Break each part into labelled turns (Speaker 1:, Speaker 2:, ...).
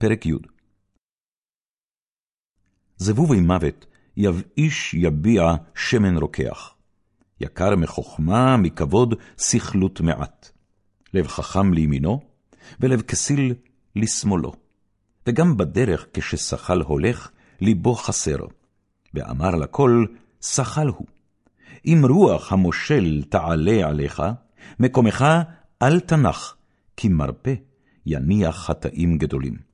Speaker 1: פרק י' זבובי מוות, יבאיש יביע שמן רוקח. יקר מחוכמה, מכבוד, סכלות מעט. לב חכם לימינו, ולב כסיל לשמאלו. וגם בדרך כששכל הולך, ליבו חסר. ואמר לכל, שכל הוא. אם רוח המושל תעלה עליך, מקומך אל תנח, כי מרפא יניח חטאים גדולים.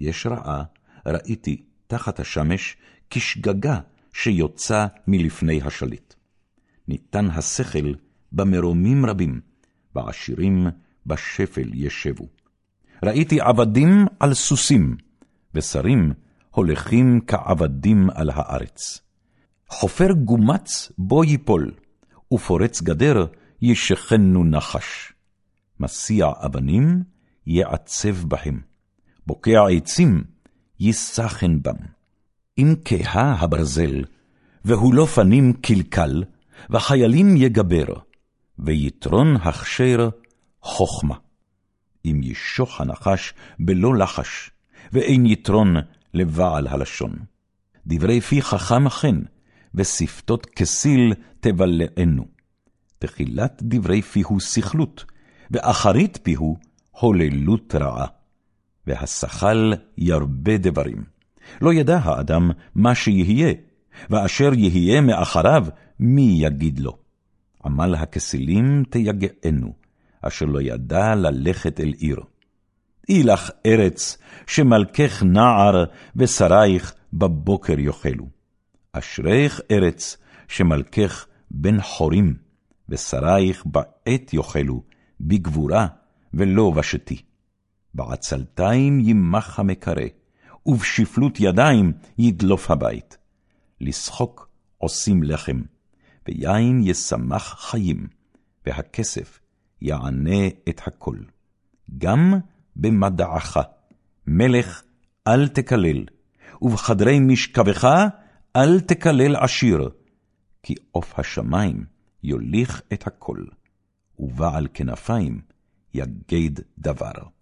Speaker 1: יש רעה, ראיתי תחת השמש, כשגגה שיוצא מלפני השליט. ניתן השכל במרומים רבים, בעשירים בשפל ישבו. ראיתי עבדים על סוסים, ושרים הולכים כעבדים על הארץ. חופר גומץ בו ייפול, ופורץ גדר ישכנו נחש. מסיע אבנים יעצב בהם, בוקע עצים יסחן בם. אם כהה הברזל, והוא לא פנים קלקל, וחיילים יגבר, ויתרון הכשר חכמה. אם ישוך הנחש בלא לחש, ואין יתרון לבעל הלשון. דברי פי חכם חן, ושפתות כסיל תבלענו. תחילת דברי פיהו סכלות, ואחרית פיהו הוללות רעה. והשכל ירבה דברים. לא ידע האדם מה שיהיה, ואשר יהיה מאחריו, מי יגיד לו? עמל הכסילים תיגענו, אשר לא ידע ללכת אל עיר. אי לך ארץ, שמלכך נער, ושרייך בבוקר יאכלו. אשריך ארץ, שמלכך בן חורים, ושרייך בעת יאכלו, בגבורה ולא בשתי. בעצלתיים ימח המקרא, ובשפלות ידיים ידלוף הבית. לשחוק עושים לחם, ויין ישמח חיים, והכסף יענה את הכל. גם במדעך, מלך אל תקלל, ובחדרי משכבך אל תקלל עשיר, כי עוף השמים יוליך את הכל, ובעל כנפיים יגד דבר.